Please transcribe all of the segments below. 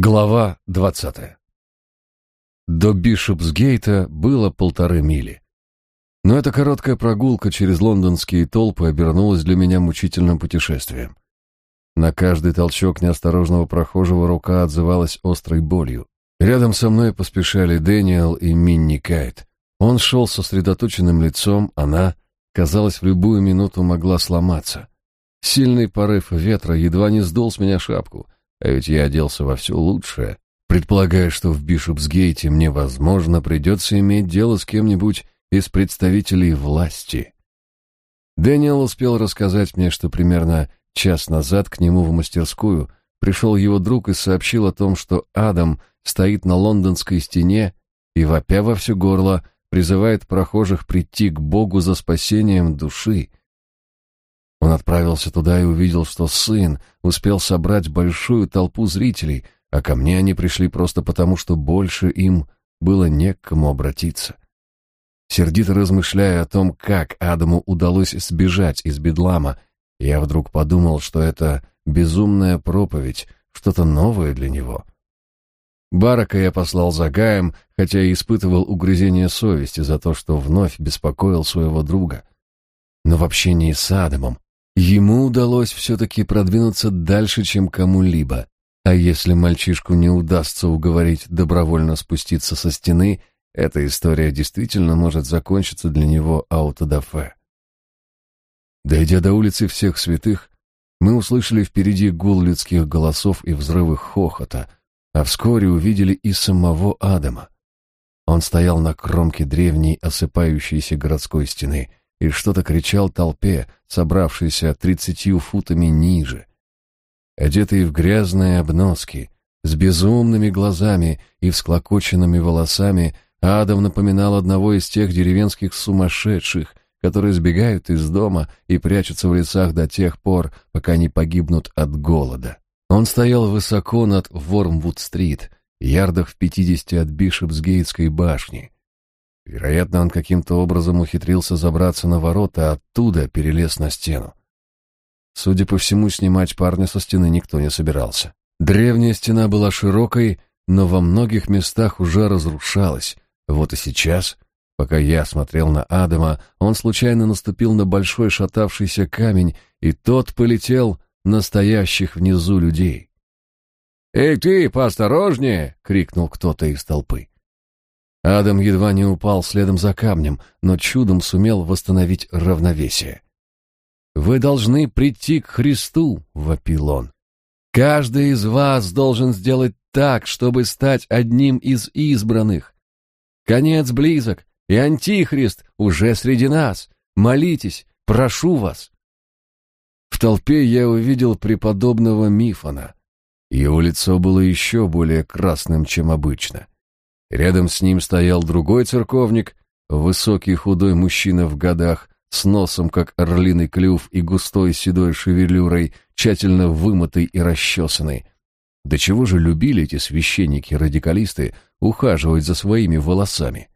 Глава двадцатая. До Бишопсгейта было полторы мили. Но эта короткая прогулка через лондонские толпы обернулась для меня мучительным путешествием. На каждый толчок неосторожного прохожего рука отзывалась острой болью. Рядом со мной поспешали Дэниел и Минни Кайт. Он шел со сосредоточенным лицом, она, казалось, в любую минуту могла сломаться. Сильный порыв ветра едва не сдул с меня шапку — а ведь я оделся во все лучшее, предполагая, что в Бишопсгейте мне, возможно, придется иметь дело с кем-нибудь из представителей власти. Дэниел успел рассказать мне, что примерно час назад к нему в мастерскую пришел его друг и сообщил о том, что Адам стоит на лондонской стене и, вопя во все горло, призывает прохожих прийти к Богу за спасением души, он отправился туда и увидел, что сын успел собрать большую толпу зрителей, а ко мне они пришли просто потому, что больше им было не к кому обратиться. Сердито размышляя о том, как Адаму удалось сбежать из бедлама, я вдруг подумал, что это безумная проповедь, что-то новое для него. Барака я послал за Гаем, хотя и испытывал угрызение совести за то, что вновь беспокоил своего друга. Но в общении с Адамом Ему удалось все-таки продвинуться дальше, чем кому-либо. А если мальчишку не удастся уговорить добровольно спуститься со стены, эта история действительно может закончиться для него аутодафе. Дойдя до улицы Всех Святых, мы услышали впереди гул людских голосов и взрывы хохота, а вскоре увидели и самого Адама. Он стоял на кромке древней осыпающейся городской стены — и что-то кричал толпе, собравшейся тридцатью футами ниже. Одетый в грязные обноски, с безумными глазами и всклокоченными волосами, Адам напоминал одного из тех деревенских сумасшедших, которые сбегают из дома и прячутся в лесах до тех пор, пока не погибнут от голода. Он стоял высоко над Вормвуд-стрит, ярдах в пятидесяти от Бишопсгейтской башни, Вероятно, он каким-то образом ухитрился забраться на ворота, а оттуда перелез на стену. Судя по всему, снимать парня со стены никто не собирался. Древняя стена была широкой, но во многих местах уже разрушалась. Вот и сейчас, пока я смотрел на Адама, он случайно наступил на большой шатавшийся камень, и тот полетел на стоящих внизу людей. «Эй ты, поосторожнее!» — крикнул кто-то из толпы. Адам едва не упал следом за камнем, но чудом сумел восстановить равновесие. «Вы должны прийти к Христу», — вопил он. «Каждый из вас должен сделать так, чтобы стать одним из избранных. Конец близок, и Антихрист уже среди нас. Молитесь, прошу вас». В толпе я увидел преподобного Мифона. Его лицо было еще более красным, чем обычно. Рядом с ним стоял другой церковник, высокий худой мужчина в годах, с носом, как орлиный клюв, и густой седой шевелюрой, тщательно вымытый и расчесанный. До чего же любили эти священники-радикалисты ухаживать за своими волосами?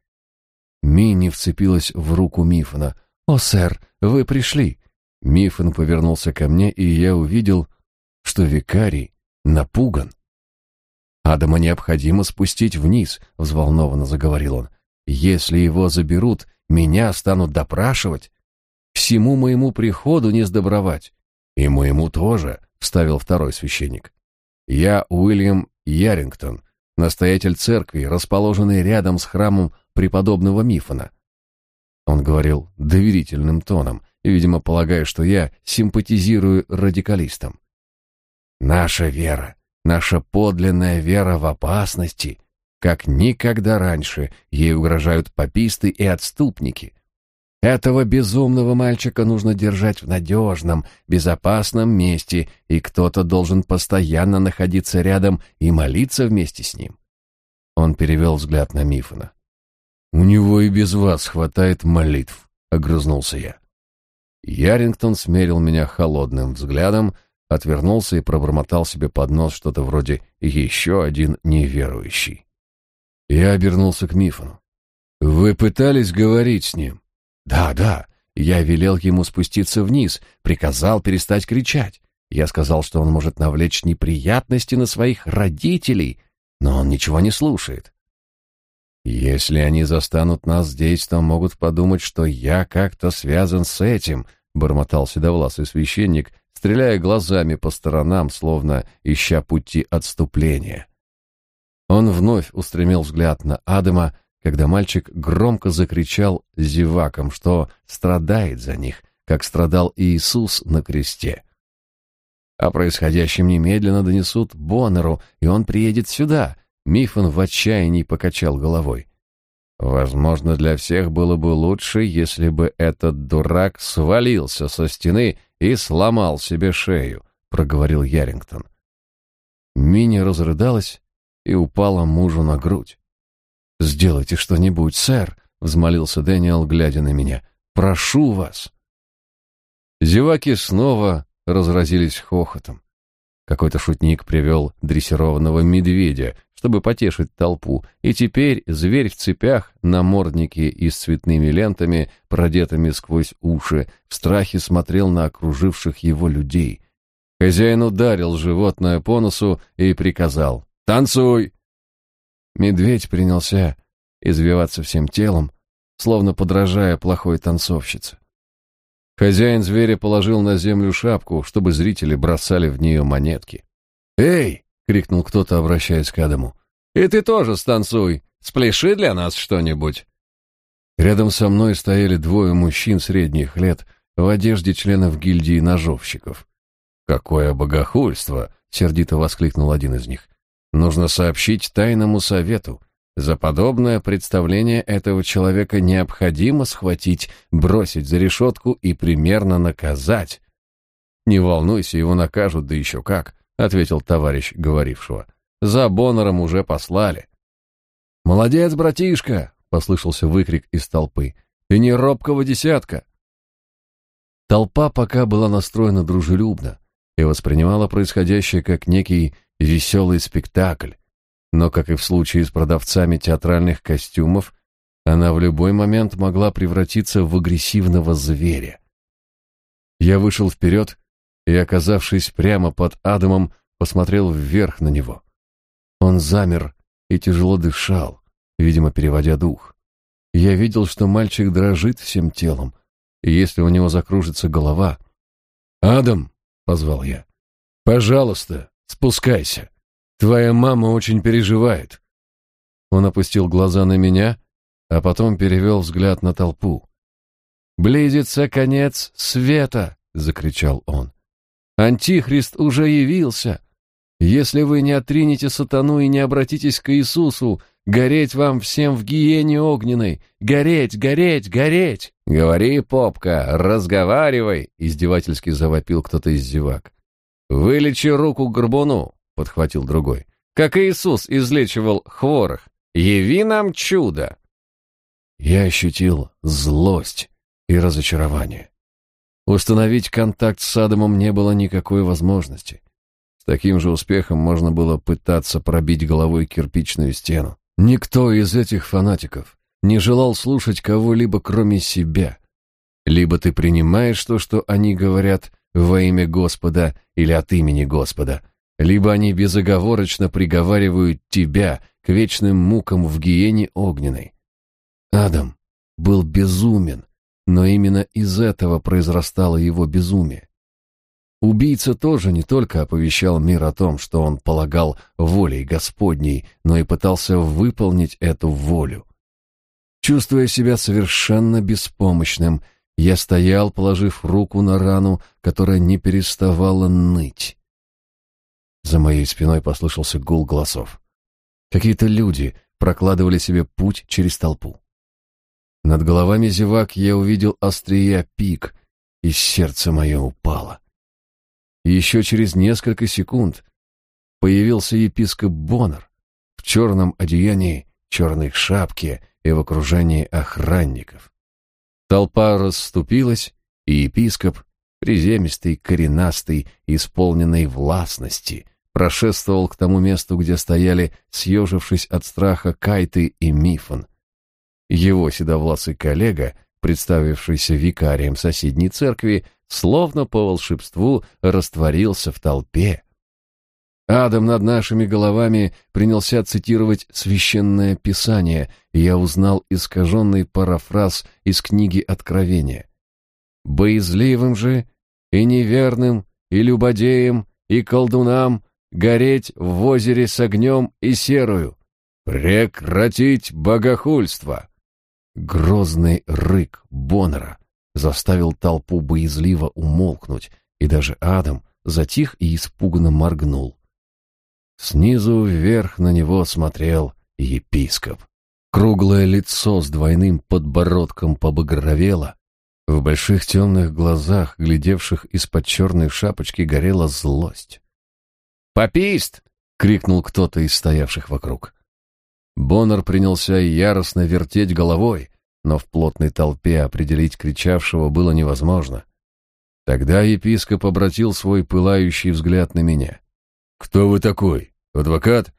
Минни вцепилась в руку Мифона. «О, сэр, вы пришли!» Мифон повернулся ко мне, и я увидел, что викарий напуган. Адама необходимо спустить вниз, взволнованно заговорил он. Если его заберут, меня станут допрашивать. Всему моему приходу не сдобровать. И моему тоже, вставил второй священник. Я Уильям Ярингтон, настоятель церкви, расположенной рядом с храмом преподобного Мифона. Он говорил доверительным тоном, видимо, полагая, что я симпатизирую радикалистам. Наша вера Наша подлинная вера в опасности, как никогда раньше, ей угрожают пописты и отступники. Этого безумного мальчика нужно держать в надежном, безопасном месте, и кто-то должен постоянно находиться рядом и молиться вместе с ним. Он перевел взгляд на Мифона. «У него и без вас хватает молитв», — огрызнулся я. Ярингтон смерил меня холодным взглядом, отвернулся и пробормотал себе под нос что-то вроде «еще один неверующий». Я обернулся к Мифону. «Вы пытались говорить с ним?» «Да, да. Я велел ему спуститься вниз, приказал перестать кричать. Я сказал, что он может навлечь неприятности на своих родителей, но он ничего не слушает. Если они застанут нас здесь, то могут подумать, что я как-то связан с этим, бормотал седовласый священник, стреляя глазами по сторонам, словно ища пути отступления. Он вновь устремил взгляд на Адама, когда мальчик громко закричал зевакам, что страдает за них, как страдал Иисус на кресте. О происходящем немедленно донесут Боннеру, и он приедет сюда. Мифон в отчаянии покачал головой. Возможно, для всех было бы лучше, если бы этот дурак свалился со стены и сломал себе шею, проговорил Ярингтон. Мини разрыдалась и упала мужу на грудь. «Сделайте что-нибудь, сэр», — взмолился Дэниел, глядя на меня. «Прошу вас». Зеваки снова разразились хохотом. Какой-то шутник привел дрессированного медведя, чтобы потешить толпу, и теперь зверь в цепях, на морднике и с цветными лентами, продетыми сквозь уши, в страхе смотрел на окруживших его людей. Хозяин ударил животное по носу и приказал «Танцуй!». Медведь принялся извиваться всем телом, словно подражая плохой танцовщице. Хозяин зверя положил на землю шапку, чтобы зрители бросали в нее монетки. «Эй!» — крикнул кто-то, обращаясь к Адаму. «И ты тоже станцуй! Спляши для нас что-нибудь!» Рядом со мной стояли двое мужчин средних лет в одежде членов гильдии ножовщиков. «Какое богохульство!» — сердито воскликнул один из них. «Нужно сообщить тайному совету. За подобное представление этого человека необходимо схватить, бросить за решетку и примерно наказать. «Не волнуйся, его накажут, да еще как», — ответил товарищ говорившего. «За Боннером уже послали». «Молодец, братишка!» — послышался выкрик из толпы. «Ты не робкого десятка!» Толпа пока была настроена дружелюбно и воспринимала происходящее как некий веселый спектакль, но, как и в случае с продавцами театральных костюмов, она в любой момент могла превратиться в агрессивного зверя. Я вышел вперед и, оказавшись прямо под Адамом, посмотрел вверх на него. Он замер и тяжело дышал, видимо, переводя дух. Я видел, что мальчик дрожит всем телом, и если у него закружится голова... «Адам!» — позвал я. «Пожалуйста, спускайся!» Твоя мама очень переживает. Он опустил глаза на меня, а потом перевел взгляд на толпу. Близится конец света, закричал он. Антихрист уже явился. Если вы не отринете сатану и не обратитесь к Иисусу, гореть вам всем в гиене огненной, гореть, гореть, гореть. Говори, попка, разговаривай, издевательски завопил кто-то из зевак. Вылечи руку горбуну, — подхватил другой. «Как Иисус излечивал хворых! Яви нам чудо!» Я ощутил злость и разочарование. Установить контакт с Адамом не было никакой возможности. С таким же успехом можно было пытаться пробить головой кирпичную стену. Никто из этих фанатиков не желал слушать кого-либо кроме себя. Либо ты принимаешь то, что они говорят во имя Господа или от имени Господа, либо они безоговорочно приговаривают тебя к вечным мукам в гиене огненной. Адам был безумен, но именно из этого произрастало его безумие. Убийца тоже не только оповещал мир о том, что он полагал волей Господней, но и пытался выполнить эту волю. Чувствуя себя совершенно беспомощным, я стоял, положив руку на рану, которая не переставала ныть. За моей спиной послышался гул голосов. Какие-то люди прокладывали себе путь через толпу. Над головами зевак я увидел острия пик, и сердце мое упало. И еще через несколько секунд появился епископ Боннер в черном одеянии, черной шапке и в окружении охранников. Толпа расступилась, и епископ, приземистый, коренастый, исполненный властности, прошествовал к тому месту, где стояли, съежившись от страха, Кайты и Мифон. Его седовласый коллега представившийся викарием соседней церкви, словно по волшебству растворился в толпе. Адам над нашими головами принялся цитировать священное писание, и я узнал искаженный парафраз из книги Откровения. «Боязливым же и неверным, и любодеям, и колдунам гореть в озере с огнем и серую. Прекратить богохульство!» Грозный рык Боннера заставил толпу боязливо умолкнуть, и даже Адам затих и испуганно моргнул. Снизу вверх на него смотрел епископ. Круглое лицо с двойным подбородком побагровело, в больших темных глазах, глядевших из-под черной шапочки, горела злость. «Попист!» — крикнул кто-то из стоявших вокруг. Боннер принялся яростно вертеть головой, но в плотной толпе определить кричавшего было невозможно. Тогда епископ обратил свой пылающий взгляд на меня. «Кто вы такой? Адвокат?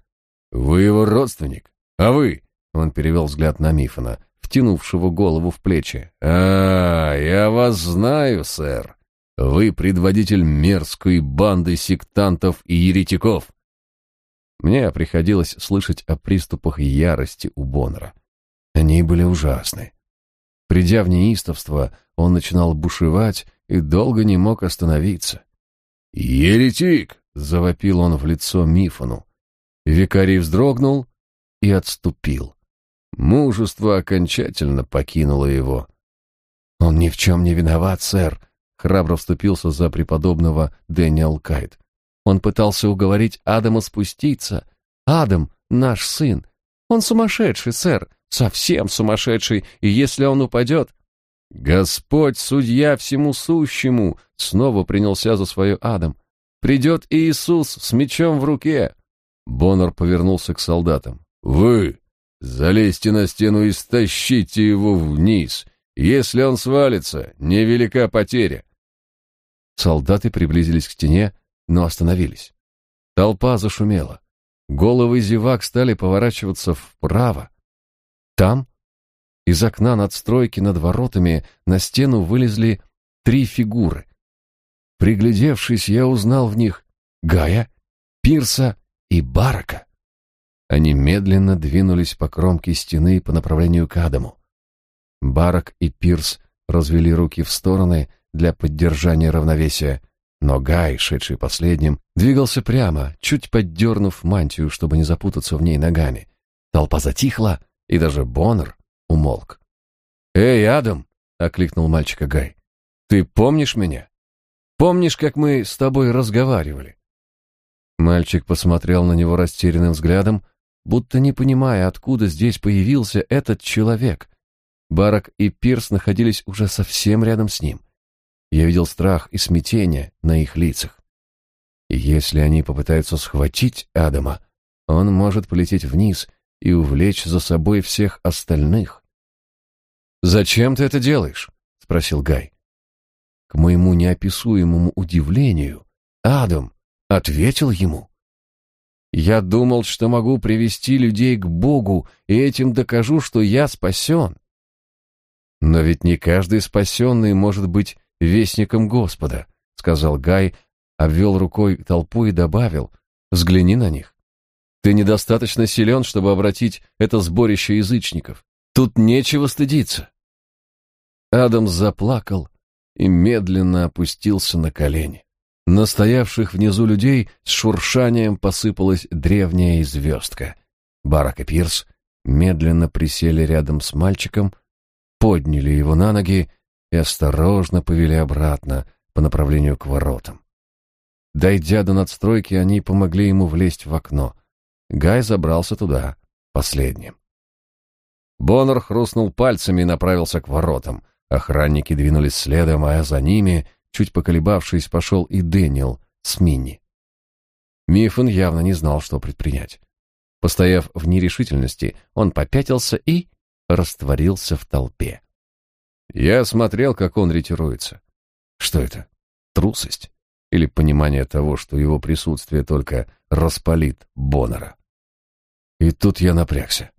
Вы его родственник? А вы?» Он перевел взгляд на Мифона, втянувшего голову в плечи. «А, я вас знаю, сэр. Вы предводитель мерзкой банды сектантов и еретиков. Мне приходилось слышать о приступах ярости у Боннера. Они были ужасны. Придя в неистовство, он начинал бушевать и долго не мог остановиться. «Еретик!» — завопил он в лицо Мифону. Викарий вздрогнул и отступил. Мужество окончательно покинуло его. «Он ни в чем не виноват, сэр», — храбро вступился за преподобного Дэниел Кайт. Он пытался уговорить Адама спуститься. Адам — наш сын. Он сумасшедший, сэр, совсем сумасшедший, и если он упадет... Господь, судья всему сущему, снова принялся за свое Адам. Придет Иисус с мечом в руке. Боннер повернулся к солдатам. Вы залезьте на стену и стащите его вниз. Если он свалится, невелика потеря. Солдаты приблизились к стене, но остановились. Толпа зашумела. Головы зевак стали поворачиваться вправо. Там, из окна надстройки над воротами, на стену вылезли три фигуры. Приглядевшись, я узнал в них Гая, Пирса и Барака. Они медленно двинулись по кромке стены по направлению к Адаму. Барак и Пирс развели руки в стороны для поддержания равновесия, но Гай, шедший последним, двигался прямо, чуть поддернув мантию, чтобы не запутаться в ней ногами. Толпа затихла, и даже Боннер умолк. «Эй, Адам!» — окликнул мальчика Гай. «Ты помнишь меня? Помнишь, как мы с тобой разговаривали?» Мальчик посмотрел на него растерянным взглядом, будто не понимая, откуда здесь появился этот человек. Барак и Пирс находились уже совсем рядом с ним. Я видел страх и смятение на их лицах. И если они попытаются схватить Адама, он может полететь вниз и увлечь за собой всех остальных. «Зачем ты это делаешь?» — спросил Гай. К моему неописуемому удивлению, Адам ответил ему. «Я думал, что могу привести людей к Богу, и этим докажу, что я спасен». Но ведь не каждый спасенный может быть вестником Господа, сказал Гай, обвел рукой толпу и добавил: взгляни на них. Ты недостаточно силен, чтобы обратить это сборище язычников. Тут нечего стыдиться. Адам заплакал и медленно опустился на колени. На стоявших внизу людей с шуршанием посыпалась древняя звездка. Барак и Пирс медленно присели рядом с мальчиком, подняли его на ноги и осторожно повели обратно по направлению к воротам. Дойдя до надстройки, они помогли ему влезть в окно. Гай забрался туда последним. Боннер хрустнул пальцами и направился к воротам. Охранники двинулись следом, а за ними, чуть поколебавшись, пошел и Дэниел с Минни. Мифон явно не знал, что предпринять. Постояв в нерешительности, он попятился и растворился в толпе. Я смотрел, как он ретируется. Что это? Трусость? Или понимание того, что его присутствие только распалит Боннера? И тут я напрягся.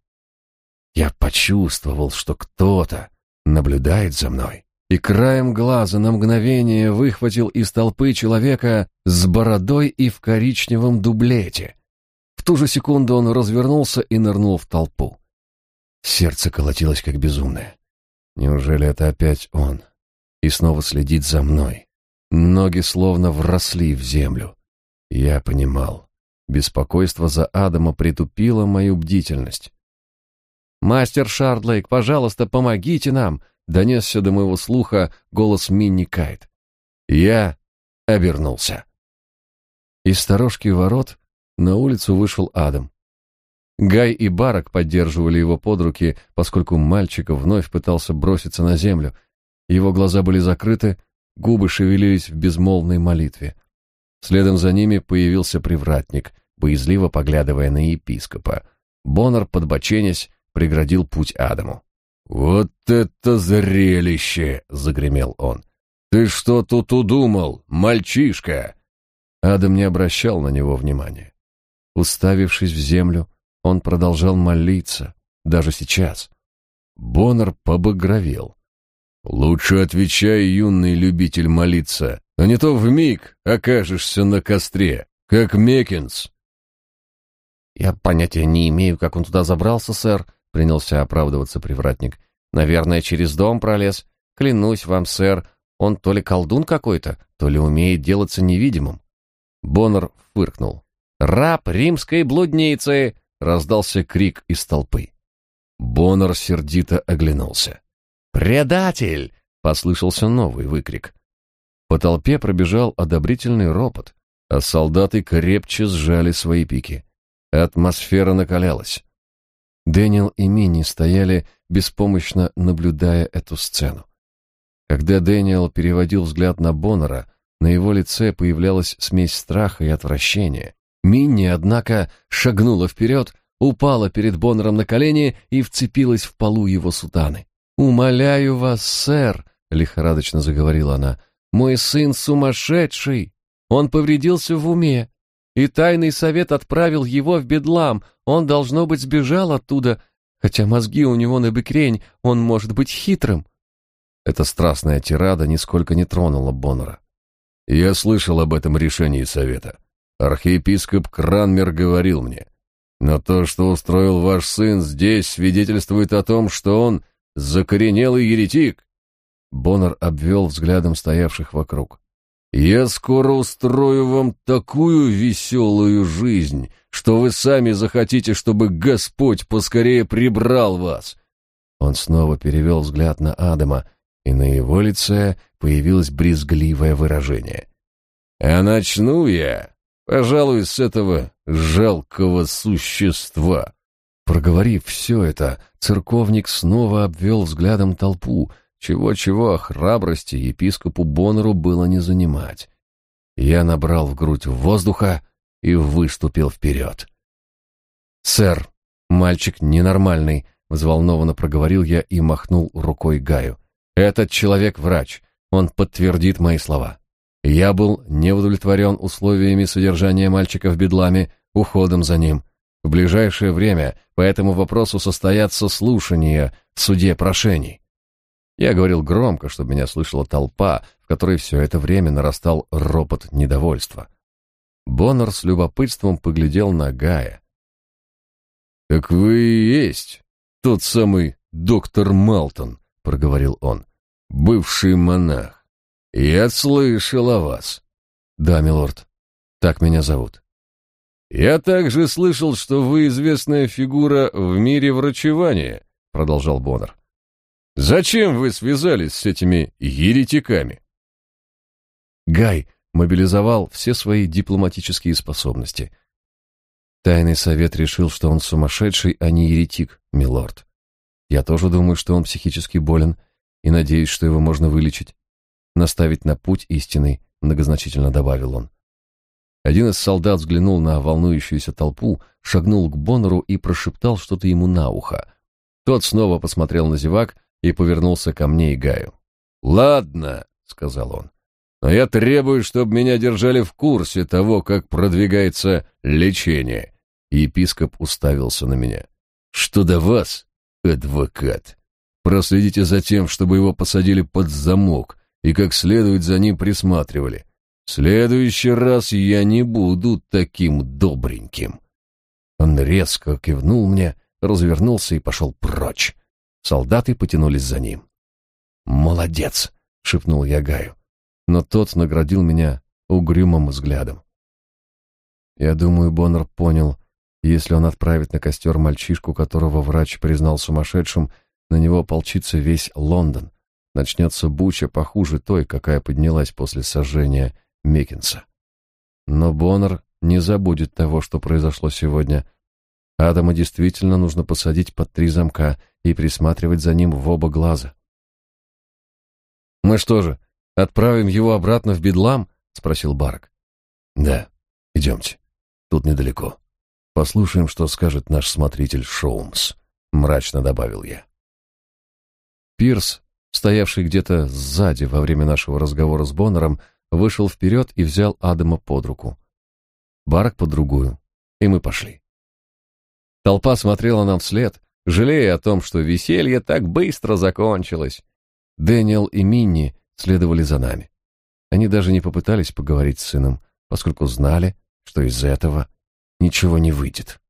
Я почувствовал, что кто-то наблюдает за мной. И краем глаза на мгновение выхватил из толпы человека с бородой и в коричневом дублете. В ту же секунду он развернулся и нырнул в толпу. Сердце колотилось как безумное. Неужели это опять он? И снова следит за мной. Ноги словно вросли в землю. Я понимал. Беспокойство за Адама притупило мою бдительность. «Мастер Шардлейк, пожалуйста, помогите нам!» — донесся до моего слуха голос Минни Кайт. Я обернулся. Из сторожки ворот на улицу вышел Адам. Гай и Барак поддерживали его под руки, поскольку мальчик вновь пытался броситься на землю. Его глаза были закрыты, губы шевелились в безмолвной молитве. Следом за ними появился привратник, боязливо поглядывая на епископа. Боннер, подбоченясь, преградил путь Адаму. «Вот это зрелище!» — загремел он. «Ты что тут удумал, мальчишка?» Адам не обращал на него внимания. Уставившись в землю, он продолжал молиться, даже сейчас. Боннер побагровел. «Лучше отвечай, юный любитель молиться, а не то вмиг окажешься на костре, как Мекинс». «Я понятия не имею, как он туда забрался, сэр», — принялся оправдываться привратник. «Наверное, через дом пролез. Клянусь вам, сэр, он то ли колдун какой-то, то ли умеет делаться невидимым». Боннер фыркнул. «Раб римской блудницы!» Раздался крик из толпы. Боннер сердито оглянулся. «Предатель!» — послышался новый выкрик. По толпе пробежал одобрительный ропот, а солдаты крепче сжали свои пики. Атмосфера накалялась. Дэниел и Мини стояли, беспомощно наблюдая эту сцену. Когда Дэниел переводил взгляд на Боннера, на его лице появлялась смесь страха и отвращения. Минни, однако, шагнула вперед, упала перед Боннером на колени и вцепилась в полу его сутаны. «Умоляю вас, сэр», — лихорадочно заговорила она, — «мой сын сумасшедший. Он повредился в уме, и тайный совет отправил его в бедлам. Он, должно быть, сбежал оттуда, хотя мозги у него на бекрень, он может быть хитрым». Эта страстная тирада нисколько не тронула Боннера. «Я слышал об этом решении совета. Архиепископ Кранмер говорил мне. Но то, что устроил ваш сын здесь, свидетельствует о том, что он закоренелый еретик. Боннер обвел взглядом стоявших вокруг. Я скоро устрою вам такую веселую жизнь, что вы сами захотите, чтобы Господь поскорее прибрал вас. Он снова перевел взгляд на Адама, и на его лице появилось брезгливое выражение. А начну я Пожалуй, с этого жалкого существа. Проговорив все это, церковник снова обвел взглядом толпу, чего-чего о храбрости епископу Боннеру было не занимать. Я набрал в грудь воздуха и выступил вперед. «Сэр, мальчик ненормальный», — взволнованно проговорил я и махнул рукой Гаю. «Этот человек врач, он подтвердит мои слова». Я был не удовлетворен условиями содержания мальчика в бедламе, уходом за ним. В ближайшее время по этому вопросу состоятся слушания в суде прошений. Я говорил громко, чтобы меня слышала толпа, в которой все это время нарастал ропот недовольства. Боннер с любопытством поглядел на Гая. «Так вы и есть тот самый доктор Малтон», — проговорил он, — «бывший монах. «Я слышал о вас». «Да, милорд. Так меня зовут». «Я также слышал, что вы известная фигура в мире врачевания», — продолжал Боннер. «Зачем вы связались с этими еретиками?» Гай мобилизовал все свои дипломатические способности. Тайный совет решил, что он сумасшедший, а не еретик, милорд. Я тоже думаю, что он психически болен, и надеюсь, что его можно вылечить наставить на путь истинный, многозначительно добавил он. Один из солдат взглянул на волнующуюся толпу, шагнул к Боннеру и прошептал что-то ему на ухо. Тот снова посмотрел на зевак и повернулся ко мне и Гаю. «Ладно», — сказал он, — «но я требую, чтобы меня держали в курсе того, как продвигается лечение». Епископ уставился на меня. «Что до вас, адвокат? Проследите за тем, чтобы его посадили под замок и как следует за ним присматривали. В следующий раз я не буду таким добреньким. Он резко кивнул мне, развернулся и пошел прочь. Солдаты потянулись за ним. «Молодец!» — шепнул я Гаю. Но тот наградил меня угрюмым взглядом. Я думаю, Боннер понял, если он отправит на костер мальчишку, которого врач признал сумасшедшим, на него ополчится весь Лондон. Начнется буча похуже той, какая поднялась после сожжения Мекинса. Но Боннер не забудет того, что произошло сегодня. Адама действительно нужно посадить под три замка и присматривать за ним в оба глаза. «Мы что же, отправим его обратно в Бедлам?» — спросил Барк. «Да, идемте. Тут недалеко. Послушаем, что скажет наш смотритель Шоумс», — мрачно добавил я. Пирс, стоявший где-то сзади во время нашего разговора с Боннером, вышел вперед и взял Адама под руку. Барк под другую, и мы пошли. Толпа смотрела нам вслед, жалея о том, что веселье так быстро закончилось. Дэниел и Минни следовали за нами. Они даже не попытались поговорить с сыном, поскольку знали, что из этого ничего не выйдет.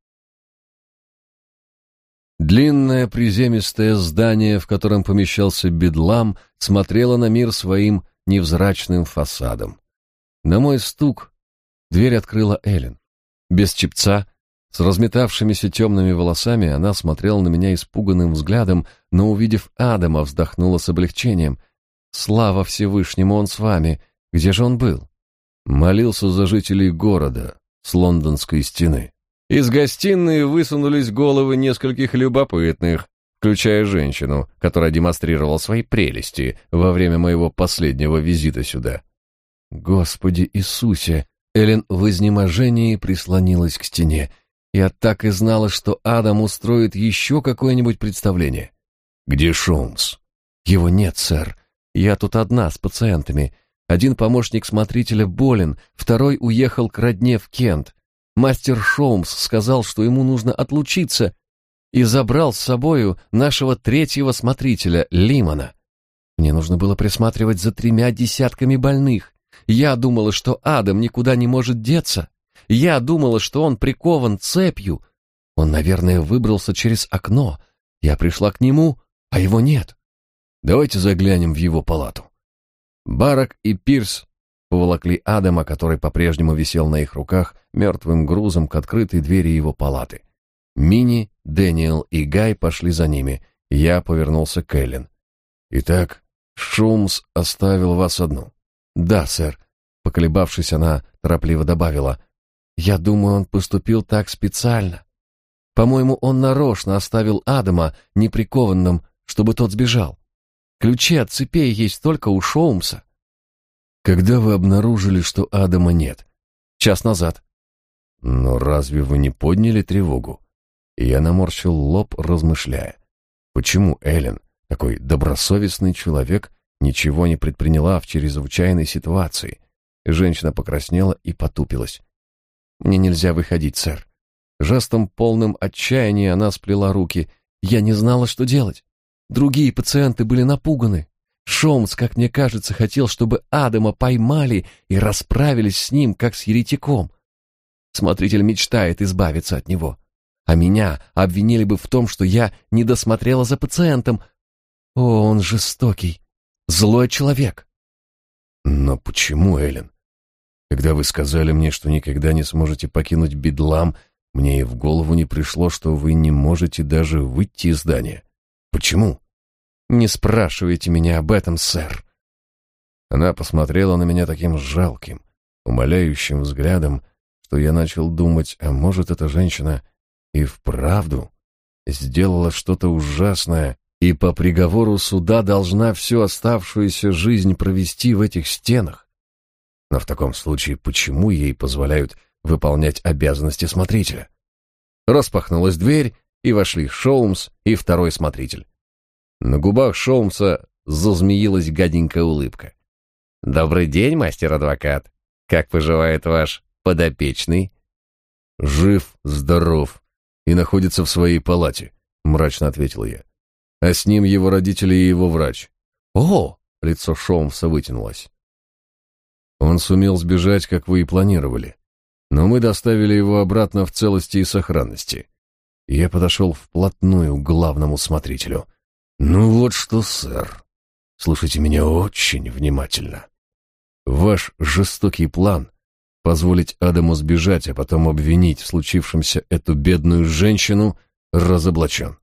Длинное приземистое здание, в котором помещался бедлам, смотрело на мир своим невзрачным фасадом. На мой стук дверь открыла Эллен. Без чепца, с разметавшимися темными волосами, она смотрела на меня испуганным взглядом, но, увидев Адама, вздохнула с облегчением. «Слава Всевышнему, он с вами! Где же он был?» Молился за жителей города с лондонской стены. Из гостиной высунулись головы нескольких любопытных, включая женщину, которая демонстрировала свои прелести во время моего последнего визита сюда. Господи Иисусе! Эллен в изнеможении прислонилась к стене. Я так и знала, что Адам устроит еще какое-нибудь представление. Где Шумс? Его нет, сэр. Я тут одна с пациентами. Один помощник смотрителя болен, второй уехал к родне в Кент. Мастер Шоумс сказал, что ему нужно отлучиться, и забрал с собою нашего третьего смотрителя, Лимона. Мне нужно было присматривать за тремя десятками больных. Я думала, что Адам никуда не может деться. Я думала, что он прикован цепью. Он, наверное, выбрался через окно. Я пришла к нему, а его нет. Давайте заглянем в его палату. Барак и Пирс поволокли Адама, который по-прежнему висел на их руках, мертвым грузом к открытой двери его палаты. Мини, Дэниел и Гай пошли за ними. Я повернулся к Эллен. «Итак, Шумс оставил вас одну?» «Да, сэр». Поколебавшись, она торопливо добавила. «Я думаю, он поступил так специально. По-моему, он нарочно оставил Адама неприкованным, чтобы тот сбежал. Ключи от цепей есть только у Шоумса». «Когда вы обнаружили, что Адама нет?» «Час назад». «Но разве вы не подняли тревогу?» Я наморщил лоб, размышляя. Почему Эллен, такой добросовестный человек, ничего не предприняла в чрезвычайной ситуации? Женщина покраснела и потупилась. «Мне нельзя выходить, сэр». Жестом полным отчаяния она сплела руки. «Я не знала, что делать. Другие пациенты были напуганы. Шомс, как мне кажется, хотел, чтобы Адама поймали и расправились с ним, как с еретиком. Смотритель мечтает избавиться от него а меня обвинили бы в том, что я не досмотрела за пациентом. О, он жестокий, злой человек. Но почему, Эллен? Когда вы сказали мне, что никогда не сможете покинуть Бедлам, мне и в голову не пришло, что вы не можете даже выйти из здания. Почему? Не спрашивайте меня об этом, сэр. Она посмотрела на меня таким жалким, умоляющим взглядом, что я начал думать, а может, эта женщина и вправду сделала что-то ужасное, и по приговору суда должна всю оставшуюся жизнь провести в этих стенах. Но в таком случае почему ей позволяют выполнять обязанности смотрителя? Распахнулась дверь, и вошли Шоумс и второй смотритель. На губах Шоумса зазмеилась гаденькая улыбка. «Добрый день, мастер-адвокат. Как поживает ваш подопечный?» «Жив, здоров», и находится в своей палате», — мрачно ответил я. а с ним его родители и его врач. О, лицо Шоумса вытянулось. Он сумел сбежать, как вы и планировали. Но мы доставили его обратно в целости и сохранности. Я подошел вплотную к главному смотрителю. Ну вот что, сэр. Слушайте меня очень внимательно. Ваш жестокий план позволить Адаму сбежать, а потом обвинить в случившемся эту бедную женщину разоблачен.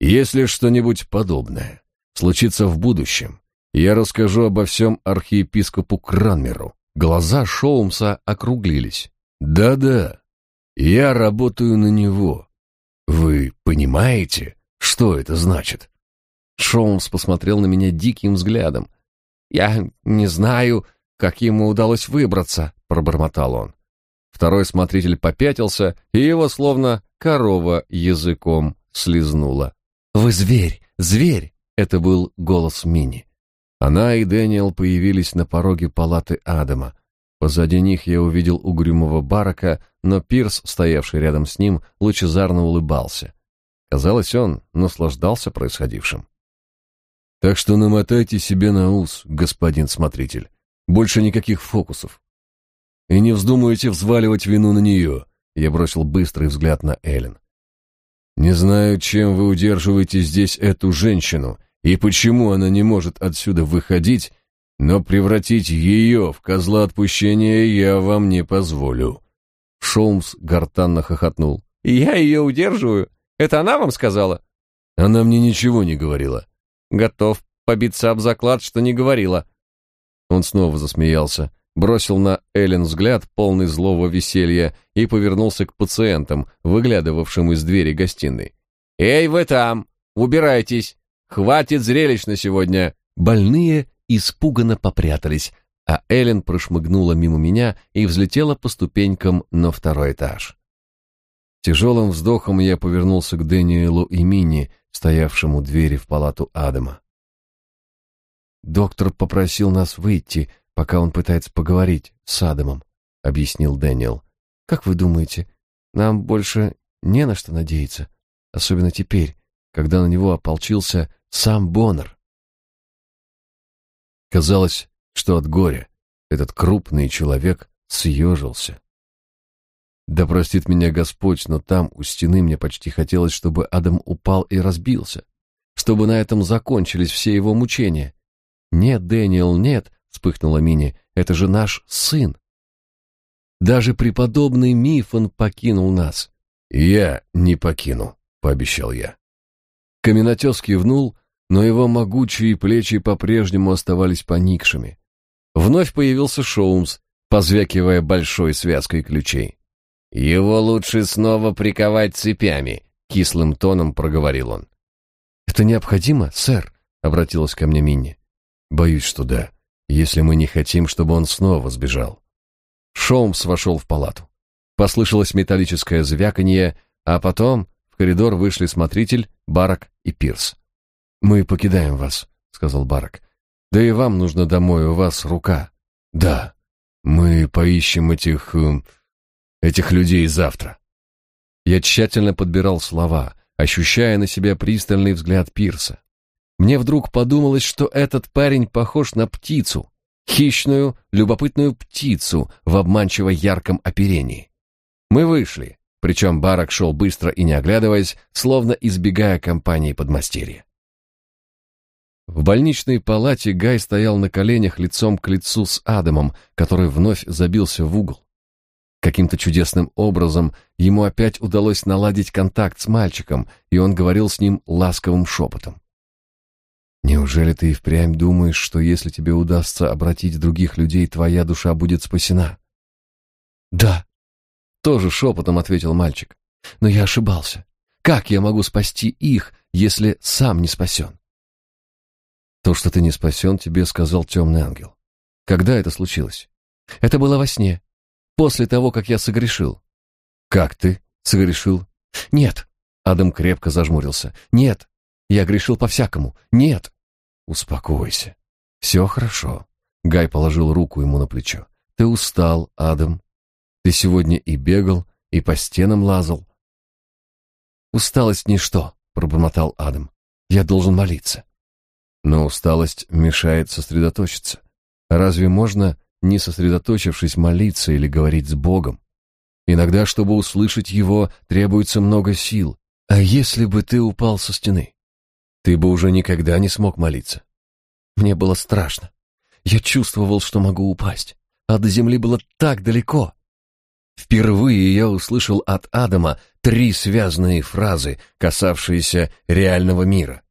Если что-нибудь подобное случится в будущем, я расскажу обо всем архиепископу Кранмеру. Глаза Шоумса округлились. Да-да, я работаю на него. Вы понимаете, что это значит? Шоумс посмотрел на меня диким взглядом. Я не знаю, как ему удалось выбраться, пробормотал он. Второй смотритель попятился, и его словно корова языком слезнула. Вы зверь, зверь, это был голос Мини. Она и Дэниел появились на пороге палаты Адама. Позади них я увидел угрюмого барака, но Пирс, стоявший рядом с ним, лучезарно улыбался. Казалось, он наслаждался происходившим. Так что намотайте себе на ус, господин смотритель. Больше никаких фокусов. И не вздумайте взваливать вину на нее. Я бросил быстрый взгляд на Эллен. Не знаю, чем вы удерживаете здесь эту женщину, и почему она не может отсюда выходить, но превратить ее в козла отпущения я вам не позволю». Шолмс гортанно хохотнул. «Я ее удерживаю? Это она вам сказала?» «Она мне ничего не говорила». «Готов побиться об заклад, что не говорила». Он снова засмеялся, бросил на Эллен взгляд, полный злого веселья, и повернулся к пациентам, выглядывавшим из двери гостиной. «Эй, вы там! Убирайтесь! Хватит зрелищ на сегодня!» Больные испуганно попрятались, а Эллен прошмыгнула мимо меня и взлетела по ступенькам на второй этаж. Тяжелым вздохом я повернулся к Дэниелу и Мини, стоявшему двери в палату Адама. «Доктор попросил нас выйти, пока он пытается поговорить с Адамом», — объяснил Дэниел. «Как вы думаете, нам больше не на что надеяться, особенно теперь, когда на него ополчился сам Боннер. Казалось, что от горя этот крупный человек съежился. Да простит меня Господь, но там, у стены, мне почти хотелось, чтобы Адам упал и разбился, чтобы на этом закончились все его мучения. «Нет, Дэниел, нет!» — вспыхнула Мини. «Это же наш сын!» Даже преподобный Мифон покинул нас. «Я не покину», — пообещал я. Каменотес кивнул, но его могучие плечи по-прежнему оставались поникшими. Вновь появился Шоумс, позвякивая большой связкой ключей. «Его лучше снова приковать цепями», — кислым тоном проговорил он. «Это необходимо, сэр?» — обратилась ко мне Минни. «Боюсь, что да, если мы не хотим, чтобы он снова сбежал». Шоумс вошел в палату. Послышалось металлическое звяканье, а потом в коридор вышли смотритель, Барак и Пирс. «Мы покидаем вас», — сказал Барак. «Да и вам нужно домой, у вас рука». «Да, мы поищем этих... Этих людей завтра». Я тщательно подбирал слова, ощущая на себя пристальный взгляд Пирса. Мне вдруг подумалось, что этот парень похож на птицу, хищную, любопытную птицу в обманчиво ярком оперении. Мы вышли, причем Барак шел быстро и не оглядываясь, словно избегая компании подмастерья. В больничной палате Гай стоял на коленях лицом к лицу с Адамом, который вновь забился в угол. Каким-то чудесным образом ему опять удалось наладить контакт с мальчиком, и он говорил с ним ласковым шепотом. «Неужели ты и впрямь думаешь, что если тебе удастся обратить других людей, твоя душа будет спасена?» «Да», — тоже шепотом ответил мальчик. «Но я ошибался. Как я могу спасти их, если сам не спасен?» То, что ты не спасен, тебе сказал темный ангел. Когда это случилось? Это было во сне, после того, как я согрешил. Как ты согрешил? Нет. Адам крепко зажмурился. Нет. Я грешил по-всякому. Нет. Успокойся. Все хорошо. Гай положил руку ему на плечо. Ты устал, Адам. Ты сегодня и бегал, и по стенам лазал. Усталость ничто, пробормотал Адам. Я должен молиться. Но усталость мешает сосредоточиться. Разве можно, не сосредоточившись, молиться или говорить с Богом? Иногда, чтобы услышать Его, требуется много сил. А если бы ты упал со стены? Ты бы уже никогда не смог молиться. Мне было страшно. Я чувствовал, что могу упасть, а до земли было так далеко. Впервые я услышал от Адама три связанные фразы, касавшиеся реального мира.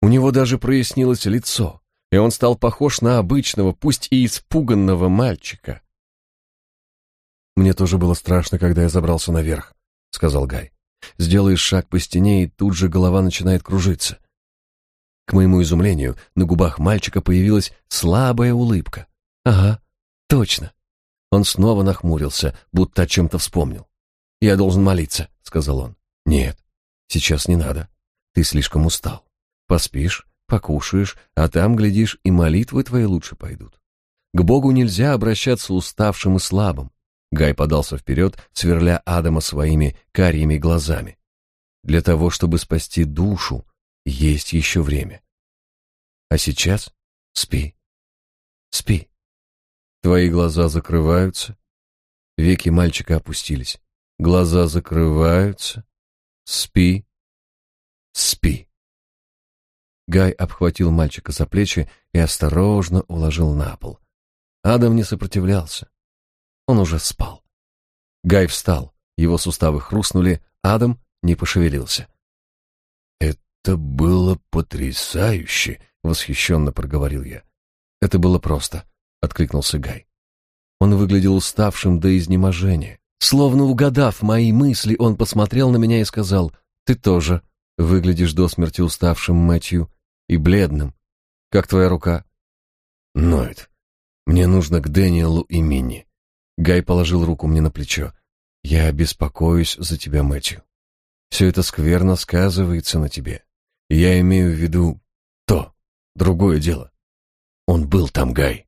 У него даже прояснилось лицо, и он стал похож на обычного, пусть и испуганного мальчика. «Мне тоже было страшно, когда я забрался наверх», — сказал Гай. «Сделаешь шаг по стене, и тут же голова начинает кружиться. К моему изумлению, на губах мальчика появилась слабая улыбка. «Ага, точно». Он снова нахмурился, будто о чем-то вспомнил. «Я должен молиться», — сказал он. «Нет, сейчас не надо. Ты слишком устал. Поспишь, покушаешь, а там, глядишь, и молитвы твои лучше пойдут. К Богу нельзя обращаться уставшим и слабым». Гай подался вперед, сверля Адама своими карими глазами. «Для того, чтобы спасти душу, есть еще время. А сейчас спи. Спи. Твои глаза закрываются. Веки мальчика опустились. Глаза закрываются. Спи. Спи. Гай обхватил мальчика за плечи и осторожно уложил на пол. Адам не сопротивлялся. Он уже спал. Гай встал, его суставы хрустнули, Адам не пошевелился. «Это было потрясающе!» — восхищенно проговорил я. «Это было просто», — откликнулся Гай. Он выглядел уставшим до изнеможения. Словно угадав мои мысли, он посмотрел на меня и сказал, «Ты тоже выглядишь до смерти уставшим, Мэтью, и бледным. Как твоя рука?» «Ноет. Мне нужно к Дэниелу и Минни». Гай положил руку мне на плечо. «Я беспокоюсь за тебя, Мэтью. Все это скверно сказывается на тебе. Я имею в виду то, другое дело. Он был там, Гай.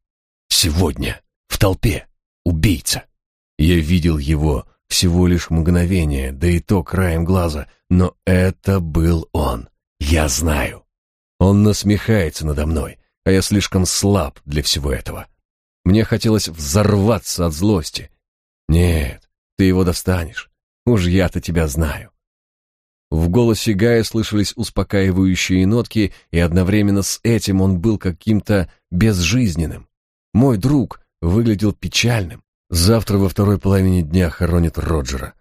Сегодня, в толпе, убийца. Я видел его всего лишь мгновение, да и то краем глаза, но это был он. Я знаю. Он насмехается надо мной, а я слишком слаб для всего этого. Мне хотелось взорваться от злости. Нет, ты его достанешь. Уж я-то тебя знаю. В голосе Гая слышались успокаивающие нотки, и одновременно с этим он был каким-то безжизненным. Мой друг выглядел печальным. Завтра во второй половине дня хоронит Роджера.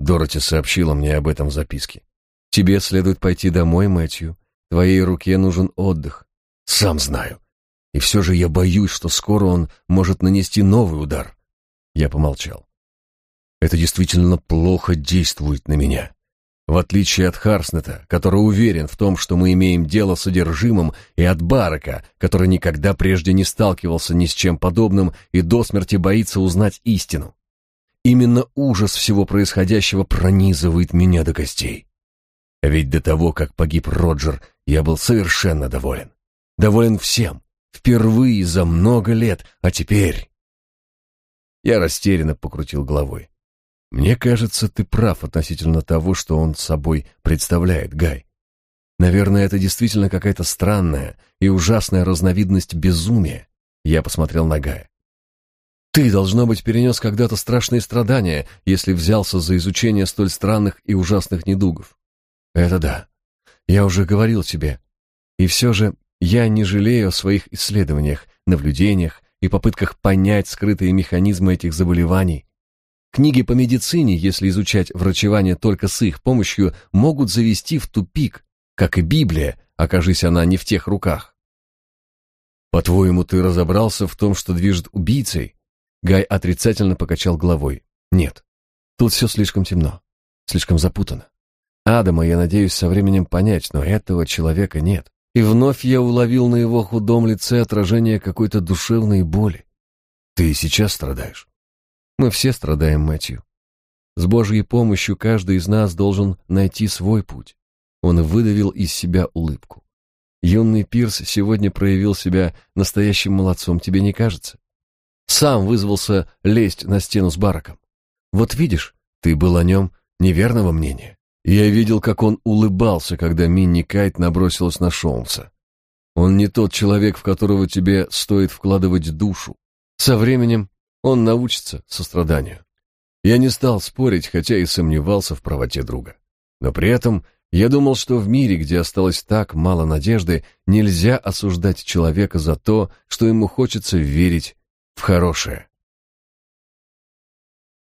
Дороти сообщила мне об этом в записке. Тебе следует пойти домой, Мэтью. Твоей руке нужен отдых. Сам знаю. И все же я боюсь, что скоро он может нанести новый удар. Я помолчал. Это действительно плохо действует на меня. В отличие от Харснета, который уверен в том, что мы имеем дело с содержимым, и от Барака, который никогда прежде не сталкивался ни с чем подобным и до смерти боится узнать истину. Именно ужас всего происходящего пронизывает меня до костей. Ведь до того, как погиб Роджер, я был совершенно доволен. Доволен всем. Впервые за много лет, а теперь... Я растерянно покрутил головой. Мне кажется, ты прав относительно того, что он собой представляет, Гай. Наверное, это действительно какая-то странная и ужасная разновидность безумия. Я посмотрел на Гая. Ты, должно быть, перенес когда-то страшные страдания, если взялся за изучение столь странных и ужасных недугов. Это да. Я уже говорил тебе. И все же я не жалею о своих исследованиях, наблюдениях и попытках понять скрытые механизмы этих заболеваний, Книги по медицине, если изучать врачевание только с их помощью, могут завести в тупик, как и Библия, окажись она не в тех руках. По-твоему, ты разобрался в том, что движет убийцей? Гай отрицательно покачал головой. Нет. Тут все слишком темно, слишком запутано. Адама я надеюсь со временем понять, но этого человека нет. И вновь я уловил на его худом лице отражение какой-то душевной боли. Ты и сейчас страдаешь. Мы все страдаем, Мэтью. С Божьей помощью каждый из нас должен найти свой путь. Он выдавил из себя улыбку. Юный Пирс сегодня проявил себя настоящим молодцом, тебе не кажется? Сам вызвался лезть на стену с бараком. Вот видишь, ты был о нем неверного мнения. Я видел, как он улыбался, когда Минни Кайт набросилась на Шоунса. Он не тот человек, в которого тебе стоит вкладывать душу. Со временем он научится состраданию. Я не стал спорить, хотя и сомневался в правоте друга. Но при этом я думал, что в мире, где осталось так мало надежды, нельзя осуждать человека за то, что ему хочется верить в хорошее.